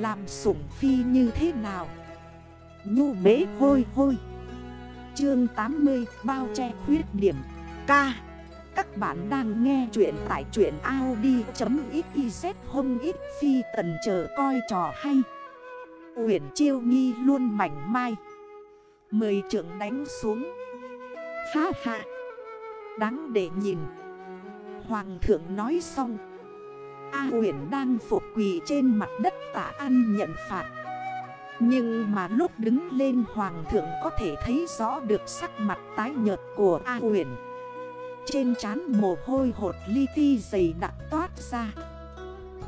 Làm sủng phi như thế nào? Nhu bế hôi hôi. Chương 80 bao che khuyết điểm. Ca. Các bạn đang nghe chuyện tại chuyện Audi.xyz hôm ít phi tần chờ coi trò hay. Uyển chiêu nghi luôn mảnh mai. Mười trưởng đánh xuống. Ha ha. Đáng để nhìn. Hoàng thượng nói xong. A huyền đang phục quỳ trên mặt đất tả ăn nhận phạt. Nhưng mà lúc đứng lên hoàng thượng có thể thấy rõ được sắc mặt tái nhợt của A huyền Trên trán mồ hôi hột li ti dày đặc toát ra.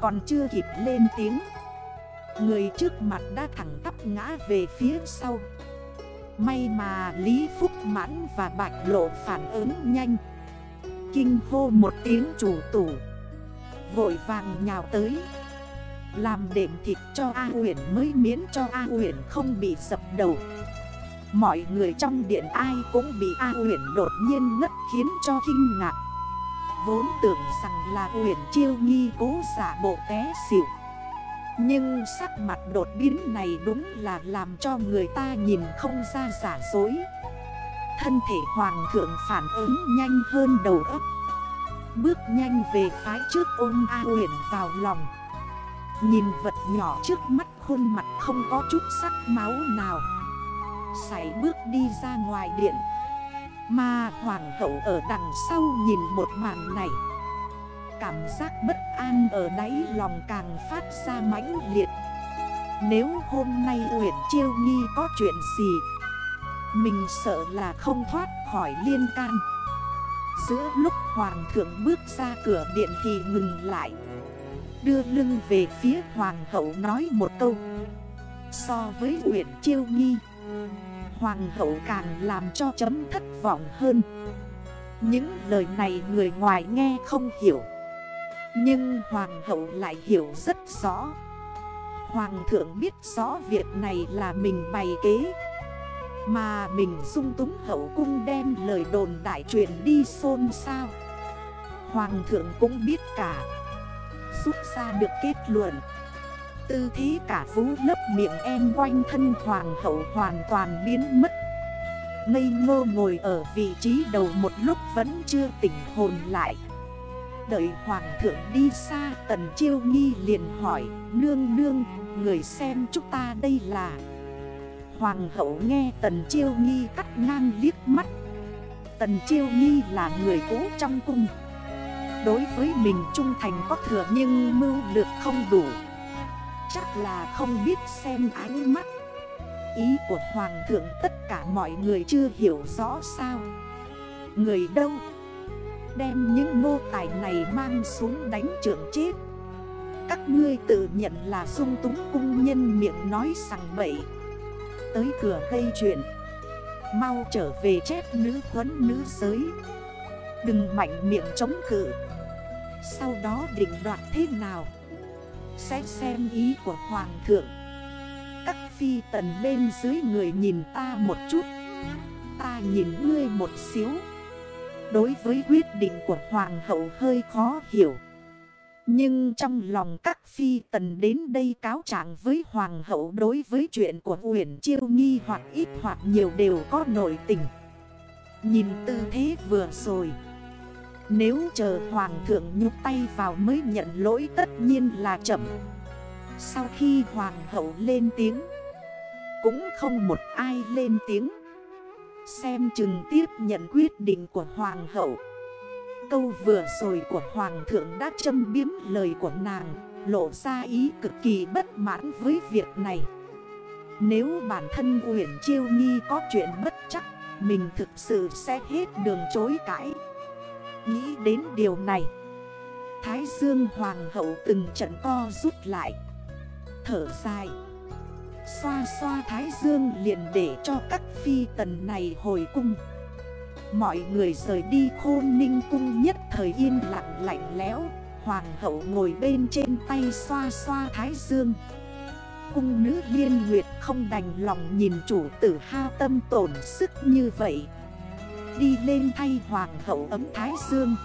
Còn chưa kịp lên tiếng, Người trước mặt đã thẳng tắp ngã về phía sau. May mà Lý Phúc Mãn và Bạch Lộ phản ứng nhanh. Kinh hô một tiếng chủ tủ. Vội vàng nhào tới. Làm đệm thịt cho A uyển mới miễn cho A uyển không bị sập đầu. Mọi người trong điện ai cũng bị A uyển đột nhiên ngất khiến cho kinh ngạc. Vốn tưởng rằng là uyển chiêu nghi cố giả bộ té xỉu. Nhưng sắc mặt đột biến này đúng là làm cho người ta nhìn không ra giả dối. Thân thể hoàng thượng phản ứng nhanh hơn đầu ấp Bước nhanh về phái trước ôm A huyền vào lòng. Nhìn vật nhỏ trước mắt khuôn mặt không có chút sắc máu nào. Xảy bước đi ra ngoài điện. Mà hoàng hậu ở đằng sau nhìn một màn này. Cảm giác bất an ở đáy lòng càng phát ra mãnh liệt. Nếu hôm nay Uyển Chiêu Nghi có chuyện gì, Mình sợ là không thoát khỏi liên can. Giữa lúc hoàng thượng bước ra cửa điện thì ngừng lại. Đưa lưng về phía hoàng hậu nói một câu. So với huyện chiêu nghi, Hoàng hậu càng làm cho chấm thất vọng hơn. Những lời này người ngoài nghe không hiểu, Nhưng hoàng hậu lại hiểu rất rõ. Hoàng thượng biết rõ việc này là mình bày kế mà mình dung túng hậu cung đem lời đồn đại truyền đi xôn xao. Hoàng thượng cũng biết cả. Rút ra được kết luận. Tư thế cả vũ lấp miệng em quanh thân hoàng hậu hoàn toàn biến mất. Ngây ngô ngồi ở vị trí đầu một lúc vẫn chưa tỉnh hồn lại. Đợi hoàng thượng đi xa, tần chiêu nghi liền hỏi, Nương nương, người xem chúng ta đây là Hoàng hậu nghe Tần Chiêu Nghi cắt ngang liếc mắt. Tần Chiêu Nghi là người cũ trong cung. Đối với mình trung thành có thừa nhưng mưu lược không đủ. Chắc là không biết xem ánh mắt. Ý của Hoàng thượng tất cả mọi người chưa hiểu rõ sao. Người đâu? Đem những nô tài này mang xuống đánh trưởng chết. Các ngươi tự nhận là sung túng cung nhân miệng nói sằng bậy tới cửa gây chuyện. Mau trở về chết nữ huấn nữ giới. Đừng mạnh miệng chống cự. Sau đó định đoạt thế nào? Sẽ xem ý của Hoàng thượng. Các phi tần bên dưới người nhìn ta một chút. Ta nhìn ngươi một xíu. Đối với quyết định của Hoàng hậu hơi khó hiểu nhưng trong lòng các phi tần đến đây cáo trạng với hoàng hậu đối với chuyện của Uyển Chiêu Nghi hoặc ít hoặc nhiều đều có nội tình. Nhìn tư thế vừa rồi. Nếu chờ hoàng thượng nhúc tay vào mới nhận lỗi tất nhiên là chậm. Sau khi hoàng hậu lên tiếng, cũng không một ai lên tiếng. Xem chừng tiếp nhận quyết định của hoàng hậu câu vừa rồi của Hoàng thượng đã châm biếm lời của nàng, Lộ ra ý cực kỳ bất mãn với việc này. Nếu bản thân Uyển Chiêu Nghi có chuyện bất chắc, Mình thực sự sẽ hết đường chối cãi. Nghĩ đến điều này, Thái Dương Hoàng hậu từng trận co rút lại, Thở dài. Xoa xoa Thái Dương liền để cho các phi tần này hồi cung. Mọi người rời đi khôn ninh cung nhất thời yên lặng lạnh lẽo. Hoàng hậu ngồi bên trên tay xoa xoa thái dương. Cung nữ liên nguyệt không đành lòng nhìn chủ tử hao tâm tổn sức như vậy. Đi lên thay hoàng hậu ấm thái dương.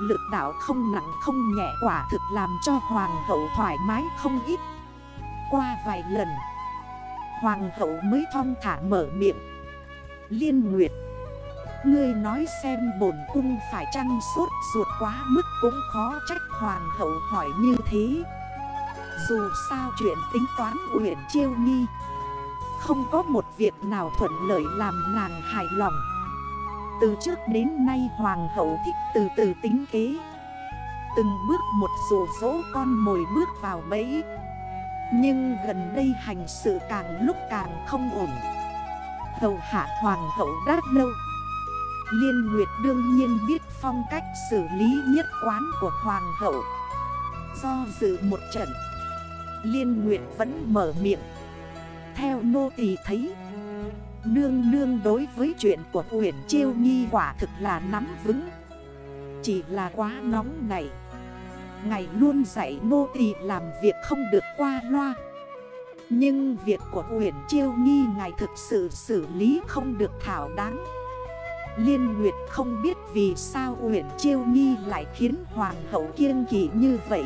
Lực đạo không nặng không nhẹ quả thực làm cho hoàng hậu thoải mái không ít. Qua vài lần, Hoàng hậu mới thong thả mở miệng. Liên Nguyệt Ngươi nói xem bổn cung phải chăng sốt ruột quá mức cũng khó trách hoàng hậu hỏi như thế. Dù sao chuyện tính toán Uyển Chiêu Nghi, Không có một việc nào thuận lợi làm nàng hài lòng. Từ trước đến nay hoàng hậu thích từ từ tính kế. Từng bước một rủ dỗ con mồi bước vào bẫy. Nhưng gần đây hành sự càng lúc càng không ổn. Hầu hạ hoàng hậu đã lâu. Liên Nguyệt đương nhiên biết phong cách xử lý nhất quán của Hoàng hậu. Do dự một trận, Liên Nguyệt vẫn mở miệng. Theo nô tỳ thấy, Nương nương đối với chuyện của huyền chiêu nghi quả thực là nắm vững. Chỉ là quá nóng này, Ngày luôn dạy nô tỳ làm việc không được qua loa. Nhưng việc của huyền chiêu nghi ngài thực sự xử lý không được thảo đáng. Liên Nguyệt không biết vì sao Uyển Chiêu Nghi lại khiến Hoàng hậu kiêng kỳ như vậy.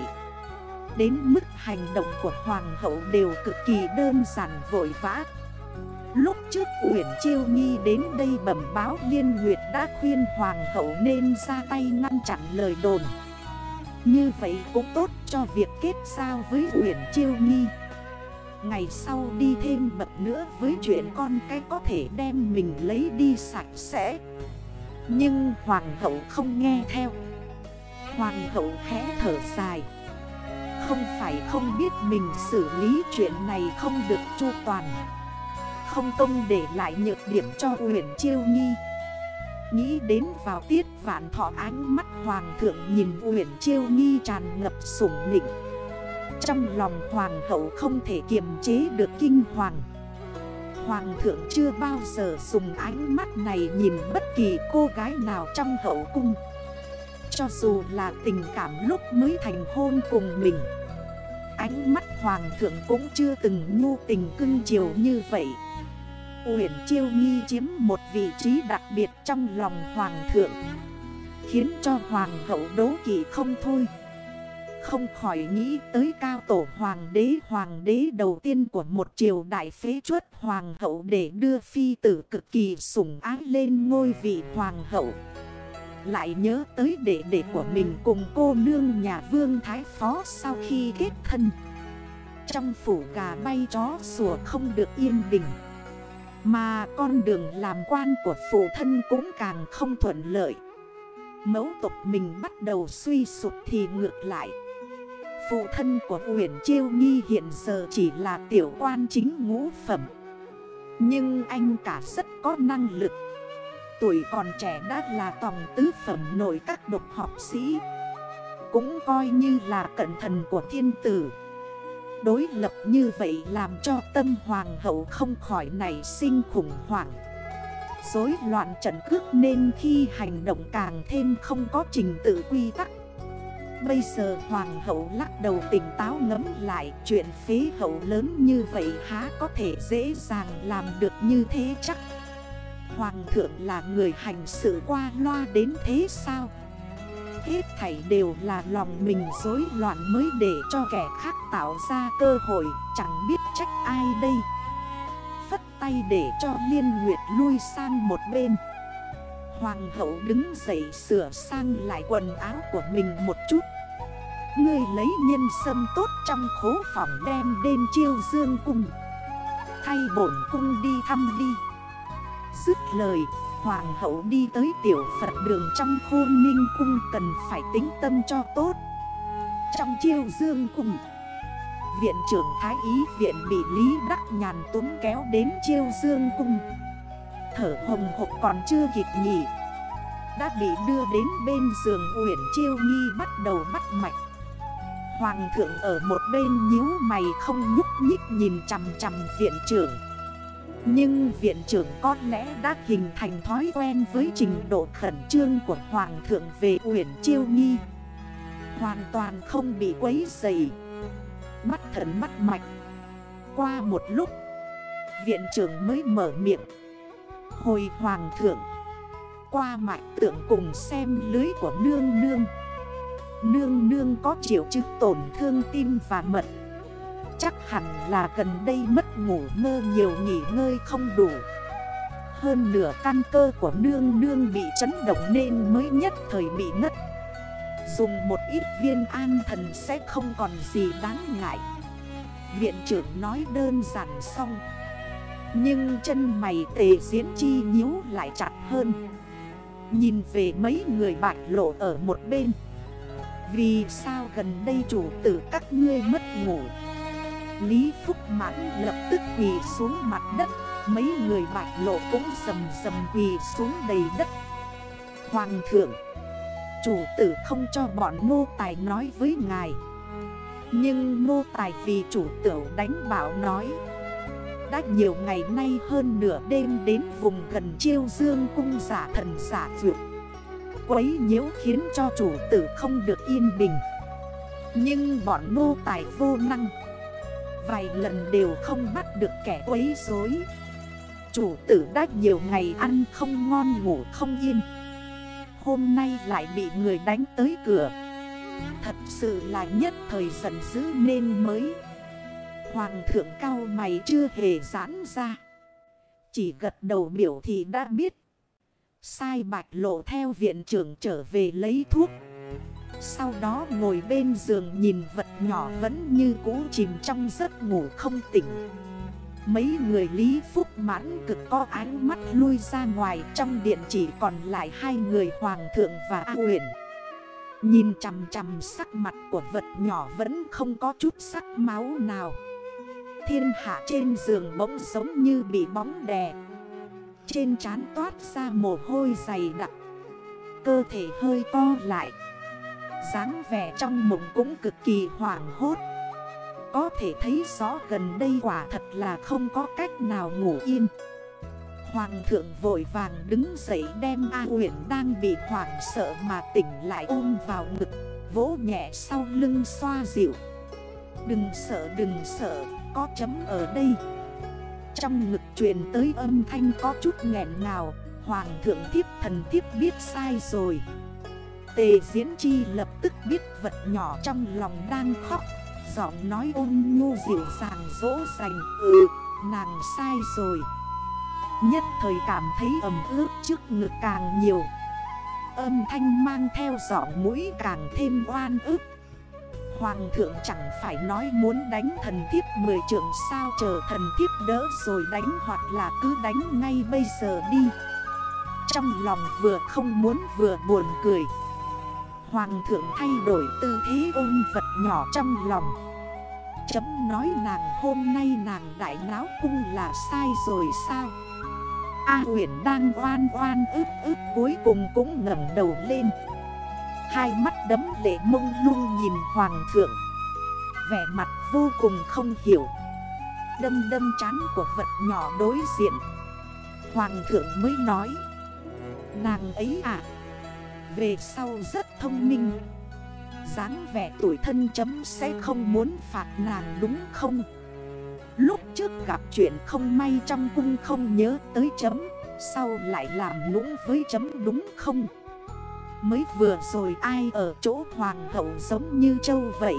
Đến mức hành động của Hoàng hậu đều cực kỳ đơn giản vội vã. Lúc trước Uyển Chiêu Nghi đến đây bẩm báo Liên Nguyệt đã khuyên Hoàng hậu nên ra tay ngăn chặn lời đồn. Như vậy cũng tốt cho việc kết giao với Uyển Chiêu Nghi. Ngày sau đi thêm bậc nữa với chuyện con cái có thể đem mình lấy đi sạch sẽ. Nhưng hoàng hậu không nghe theo. Hoàng hậu khẽ thở dài. Không phải không biết mình xử lý chuyện này không được chu toàn. Không công để lại nhược điểm cho huyền chiêu nghi Nghĩ đến vào tiết vạn thọ ánh mắt hoàng thượng nhìn huyền chiêu nghi tràn ngập sủng nịnh trong lòng hoàng hậu không thể kiềm chế được kinh hoàng. Hoàng thượng chưa bao giờ dùng ánh mắt này nhìn bất kỳ cô gái nào trong hậu cung. Cho dù là tình cảm lúc mới thành hôn cùng mình, Ánh mắt hoàng thượng cũng chưa từng nhu tình cưng chiều như vậy. Uyển Chiêu Nghi chiếm một vị trí đặc biệt trong lòng hoàng thượng, Khiến cho hoàng hậu đố kỵ không thôi không khỏi nghĩ tới cao tổ hoàng đế hoàng đế đầu tiên của một triều đại phế chuất hoàng hậu để đưa phi tử cực kỳ sủng ái lên ngôi vị hoàng hậu. Lại nhớ tới đệ đệ của mình cùng cô nương nhà vương thái phó sau khi kết thân. Trong phủ gà bay chó sủa không được yên bình. Mà con đường làm quan của phụ thân cũng càng không thuận lợi. Mẫu tục mình bắt đầu suy sụp thì ngược lại. Phụ thân của huyền Chiêu Nghi hiện giờ chỉ là tiểu quan chính ngũ phẩm. Nhưng anh cả rất có năng lực. Tuổi còn trẻ đã là tòng tứ phẩm nổi các độc học sĩ. Cũng coi như là cẩn thần của thiên tử. Đối lập như vậy làm cho tâm hoàng hậu không khỏi nảy sinh khủng hoảng. Dối loạn trận cước nên khi hành động càng thêm không có trình tự quy tắc Bây giờ hoàng hậu lắc đầu tỉnh táo ngấm lại, Chuyện phế hậu lớn như vậy há có thể dễ dàng làm được như thế chắc? Hoàng thượng là người hành sự qua loa đến thế sao? Hết thảy đều là lòng mình rối loạn mới để cho kẻ khác tạo ra cơ hội, Chẳng biết trách ai đây. Phất tay để cho Liên Nguyệt lui sang một bên. Hoàng hậu đứng dậy sửa sang lại quần áo của mình một chút. Ngươi lấy nhân sâm tốt trong khố phòng đem đêm chiêu dương cung. Thay bổn cung đi thăm đi. Dứt lời, Hoàng hậu đi tới tiểu Phật đường trong khu ninh cung cần phải tính tâm cho tốt. Trong chiêu dương cung, Viện trưởng Thái Ý viện bị Lý Đắc Nhàn túm kéo đến chiêu dương cung. Thở hồng hộp còn chưa kịp nhỉ Đã bị đưa đến bên giường Uyển Chiêu nhi bắt đầu bắt mạch. Hoàng thượng ở một bên nhíu mày không nhúc nhích nhìn chằm chằm viện trưởng. Nhưng viện trưởng có lẽ đã hình thành thói quen với trình độ khẩn trương của Hoàng thượng về uyển chiêu nhi Hoàn toàn không bị quấy dày Mắt thần mắt mạch. Qua một lúc, Viện trưởng mới mở miệng. Hồi Hoàng thượng. Qua mạch tượng cùng xem lưới của nương nương. Nương nương có triệu chứng tổn thương tim và mật. Chắc hẳn là gần đây mất ngủ mơ nhiều nghỉ ngơi không đủ. Hơn nửa căn cơ của nương nương bị chấn động nên mới nhất thời bị ngất. Dùng một ít viên an thần sẽ không còn gì đáng ngại. Viện trưởng nói đơn giản xong. Nhưng chân mày tề diễn chi nhíu lại chặt hơn. Nhìn về mấy người bạch lộ ở một bên. Vì sao gần đây chủ tử các ngươi mất ngủ? Lý Phúc Mãn lập tức quỳ xuống mặt đất. Mấy người bạch lộ cũng sầm sầm quỳ xuống đầy đất. Hoàng thượng, Chủ tử không cho bọn nô tài nói với ngài. Nhưng nô tài vì chủ tử đánh bảo nói đã nhiều ngày nay hơn nửa đêm đến vùng gần chiêu dương cung giả thần giả dược. Quấy nhiễu khiến cho chủ tử không được yên bình. Nhưng bọn nô tài vô năng, Vài lần đều không bắt được kẻ quấy rối. Chủ tử đã nhiều ngày ăn không ngon ngủ không yên. Hôm nay lại bị người đánh tới cửa. Thật sự là nhất thời giận dữ nên mới Hoàng thượng cao mày chưa hề giãn ra. Chỉ gật đầu biểu thì đã biết. Sai bạch lộ theo viện trưởng trở về lấy thuốc. Sau đó ngồi bên giường nhìn vật nhỏ vẫn như cũ chìm trong giấc ngủ không tỉnh. Mấy người Lý Phúc mãn cực có ánh mắt lui ra ngoài Trong điện chỉ còn lại hai người Hoàng thượng và A huyền Nhìn chằm chằm sắc mặt của vật nhỏ vẫn không có chút sắc máu nào. Thiên hạ trên giường bỗng giống như bị bóng đè. Trên trán toát ra mồ hôi dày đặc. Cơ thể hơi co lại. dáng vẻ trong mộng cũng cực kỳ hoảng hốt. Có thể thấy rõ gần đây quả thật là không có cách nào ngủ yên. Hoàng thượng vội vàng đứng dậy đem A Huyền đang bị hoảng sợ mà tỉnh lại ôm vào ngực, Vỗ nhẹ sau lưng xoa dịu. Đừng sợ đừng sợ, có chấm ở đây. Trong ngực truyền tới âm thanh có chút nghẹn ngào, Hoàng thượng thiếp thần thiếp biết sai rồi. Tề diễn chi lập tức biết vật nhỏ trong lòng đang khóc, Giọng nói ôn nhu dịu dàng dỗ dành Ừ nàng sai rồi. Nhất thời cảm thấy ẩm ướt trước ngực càng nhiều. Âm thanh mang theo giọng mũi càng thêm oan ức. Hoàng thượng chẳng phải nói muốn đánh thần thiếp, mười trưởng sao chờ thần thiếp đỡ rồi đánh, hoặc là cứ đánh ngay bây giờ đi. Trong lòng vừa không muốn vừa buồn cười. Hoàng thượng thay đổi tư thế ôm vật nhỏ trong lòng. Chấm nói nàng hôm nay nàng đại náo cung là sai rồi sao? A huyển đang oan oan ướp ướp cuối cùng cũng ngẩng đầu lên. Hai mắt đấm lệ mông lung nhìn hoàng thượng. Vẻ mặt vô cùng không hiểu. Đâm đâm chán của vật nhỏ đối diện. Hoàng thượng mới nói. Nàng ấy à về sau rất thông minh. Dáng vẻ tuổi thân chấm sẽ không muốn phạt nàng đúng không? Lúc trước gặp chuyện không may trong cung không nhớ tới chấm. Sau lại làm lũng với chấm đúng không? Mới vừa rồi ai ở chỗ hoàng hậu giống như châu vậy?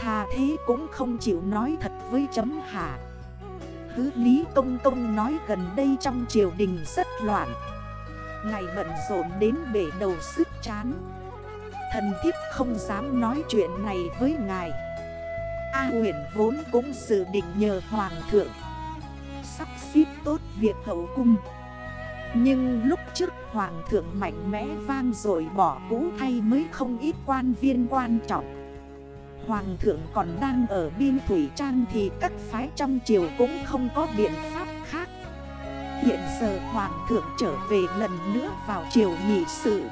Thà thế cũng không chịu nói thật với chấm hạ Hứ Lý Công Công nói gần đây trong triều đình rất loạn. Ngày bận rộn đến bể đầu sức chán. Thần thiếp không dám nói chuyện này với ngài. A huyền vốn cũng dự định nhờ hoàng thượng Sắp xếp tốt việc hậu cung. Nhưng lúc trước hoàng thượng mạnh mẽ vang rồi bỏ cũ thay mới không ít quan viên quan trọng. Hoàng thượng còn đang ở biên thủy trang thì các phái trong triều cũng không có biện pháp khác. Hiện giờ Hoàng thượng trở về lần nữa vào triều nghị sự.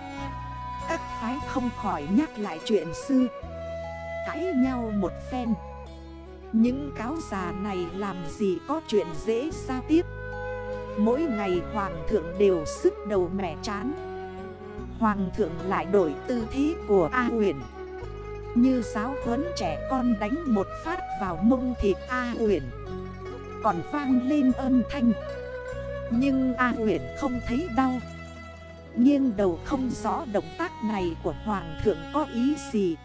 Các phái không khỏi nhắc lại chuyện xưa. Cãi nhau một phen. Những cáo già này làm gì có chuyện dễ giao tiếp? Mỗi ngày Hoàng thượng đều sức đầu mẻ chán. Hoàng thượng lại đổi tư thế của A huyền Như giáo huấn trẻ con đánh một phát vào mông thịt A huyền Còn vang lên âm thanh. Nhưng A Huyền không thấy đau. Nghiêng đầu không rõ động tác này của Hoàng thượng có ý gì.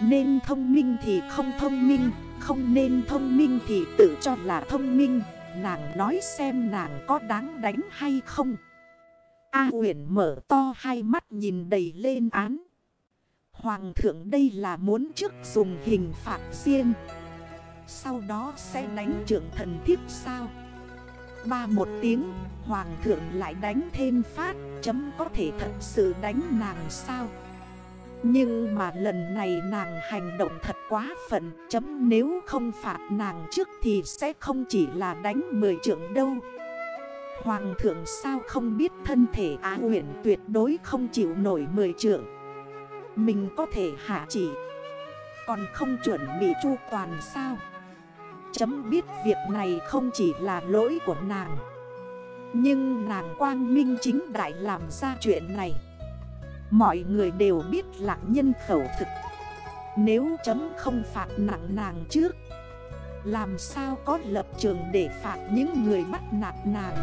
Nên thông minh thì không thông minh, không nên thông minh thì tự cho là thông minh. Nàng nói xem nàng có đáng đánh hay không. A huyền mở to hai mắt nhìn đầy lên án. Hoàng thượng đây là muốn trước dùng hình phạt riêng. Sau đó sẽ đánh trưởng thần thiếp sao? Ba một tiếng, Hoàng thượng lại đánh thêm phát, Chấm có thể thật sự đánh nàng sao? Nhưng mà lần này nàng hành động thật quá phận, Chấm nếu không phạt nàng trước thì sẽ không chỉ là đánh mười trưởng đâu. Hoàng thượng sao không biết thân thể Á huyền tuyệt đối không chịu nổi mười trưởng. Mình có thể hạ chỉ, Còn không chuẩn bị chu toàn sao? Chấm biết việc này không chỉ là lỗi của nàng, Nhưng nàng quang minh chính đại làm ra chuyện này. Mọi người đều biết là nhân khẩu thực. Nếu chấm không phạt nặng nàng trước, Làm sao có lập trường để phạt những người bắt nạt nàng?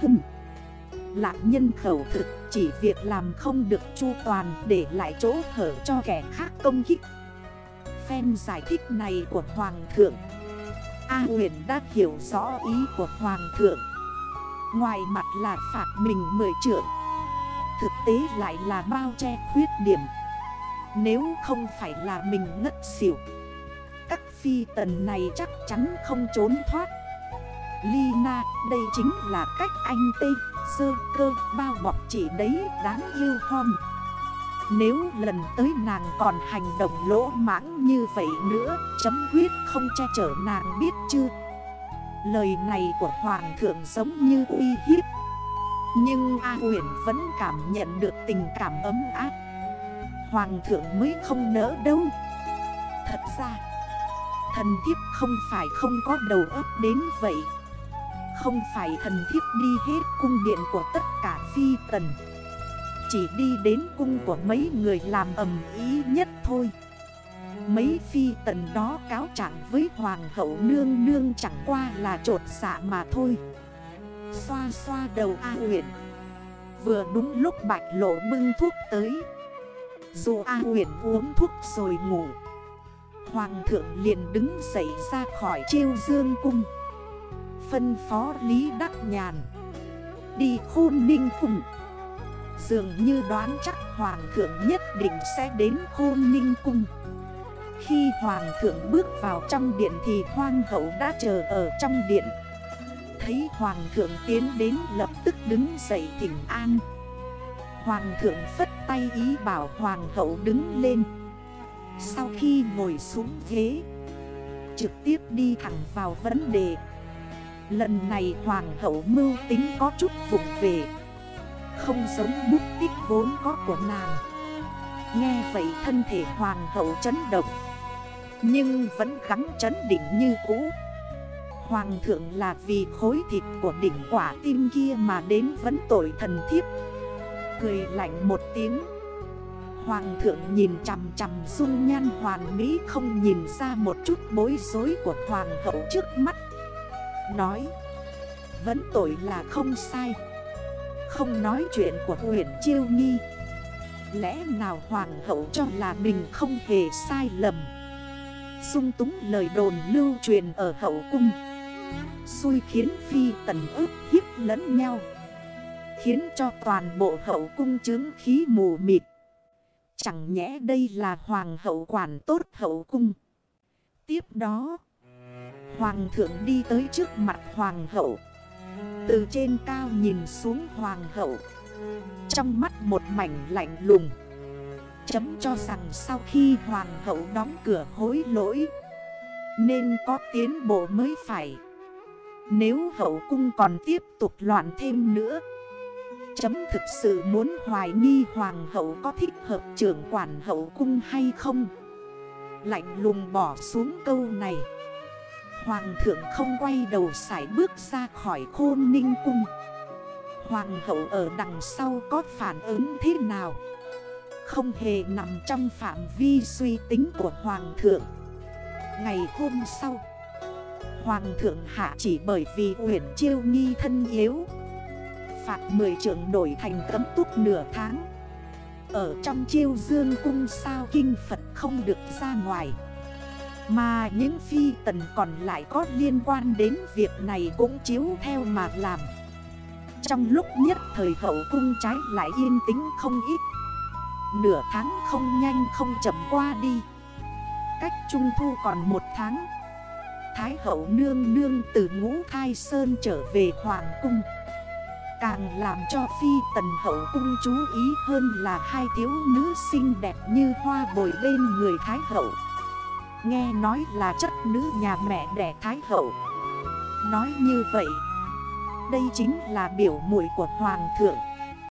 Hừm Lạc nhân khẩu thực, chỉ việc làm không được chu toàn để lại chỗ hở cho kẻ khác công kích. Phen giải thích này của Hoàng thượng. A huyền đã hiểu rõ ý của Hoàng thượng. Ngoài mặt là phạt mình mười trượng Thực tế lại là bao che khuyết điểm. Nếu không phải là mình ngất xỉu, Các phi tần này chắc chắn không trốn thoát. Lina, đây chính là cách anh tê, Sơ cơ, bao bọc chỉ đấy đáng yêu hòm. Nếu lần tới nàng còn hành động lỗ mãng như vậy nữa, Chấm quyết không che chở nàng biết chưa? Lời này của Hoàng thượng giống như uy hiếp. Nhưng A huyền vẫn cảm nhận được tình cảm ấm áp. Hoàng thượng mới không nỡ đâu. Thật ra, Thần thiếp không phải không có đầu óc đến vậy. Không phải thần thiếp đi hết cung điện của tất cả phi tần. Chỉ đi đến cung của mấy người làm ầm ý nhất thôi. Mấy phi tần đó cáo trạng với hoàng hậu nương nương chẳng qua là trột xạ mà thôi. Xoa xoa đầu A Nguyễn Vừa đúng lúc bạch lộ bưng thuốc tới. Dù A Nguyễn uống thuốc rồi ngủ, Hoàng thượng liền đứng dậy ra khỏi chiêu dương cung. Phân phó Lý Đắc Nhàn. Đi khôn ninh cung. Dường như đoán chắc Hoàng thượng nhất định sẽ đến khôn ninh cung. Khi Hoàng thượng bước vào trong điện thì Hoàng hậu đã chờ ở trong điện. Thấy Hoàng thượng tiến đến lập tức đứng dậy thỉnh an. Hoàng thượng phất tay ý bảo Hoàng hậu đứng lên. Sau khi ngồi xuống ghế, Trực tiếp đi thẳng vào vấn đề. Lần này Hoàng hậu mưu tính có chút vụng về. Không giống bút tích vốn có của nàng. Nghe vậy thân thể hoàng hậu chấn động. Nhưng vẫn gắn chấn định như cũ. Hoàng thượng là vì khối thịt của đỉnh quả tim kia mà đến vấn tội thần thiếp. Cười lạnh một tiếng. Hoàng thượng nhìn chằm chằm dung nhan hoàn mỹ không nhìn ra một chút bối rối của hoàng hậu trước mắt. Nói, vấn tội là không sai. Không nói chuyện của huyền chiêu nghi. Lẽ nào hoàng hậu cho là mình không hề sai lầm? Dung túng lời đồn lưu truyền ở hậu cung. Xui khiến phi tần ước hiếp lẫn nhau, Khiến cho toàn bộ hậu cung chứng khí mù mịt. Chẳng nhẽ đây là hoàng hậu quản tốt hậu cung? Tiếp đó, Hoàng thượng đi tới trước mặt hoàng hậu, từ trên cao nhìn xuống hoàng hậu. Trong mắt một mảnh lạnh lùng, Chấm cho rằng sau khi hoàng hậu đóng cửa hối lỗi, Nên có tiến bộ mới phải. Nếu hậu cung còn tiếp tục loạn thêm nữa, Chấm thực sự muốn hoài nghi hoàng hậu có thích hợp trưởng quản hậu cung hay không? Lạnh lùng bỏ xuống câu này. Hoàng thượng không quay đầu sải bước ra khỏi khôn ninh cung. Hoàng hậu ở đằng sau có phản ứng thế nào? Không hề nằm trong phạm vi suy tính của Hoàng thượng. Ngày hôm sau Hoàng thượng hạ chỉ bởi vì Uyển Chiêu nghi thân yếu. Phạt 10 trưởng đổi thành cấm túc nửa tháng. Ở trong chiêu dương cung sao kinh Phật không được ra ngoài. Mà những phi tần còn lại có liên quan đến việc này cũng chiếu theo mà làm. Trong lúc nhất thời hậu cung trái lại yên tĩnh không ít. Nửa tháng không nhanh không chậm qua đi. Cách trung thu còn một tháng. Thái hậu nương nương từ ngũ thai sơn trở về hoàng cung. Càng làm cho phi tần hậu cung chú ý hơn là hai thiếu nữ xinh đẹp như hoa bồi bên người Thái hậu. Nghe nói là chất nữ nhà mẹ đẻ Thái hậu. Nói như vậy, Đây chính là biểu muội của Hoàng thượng.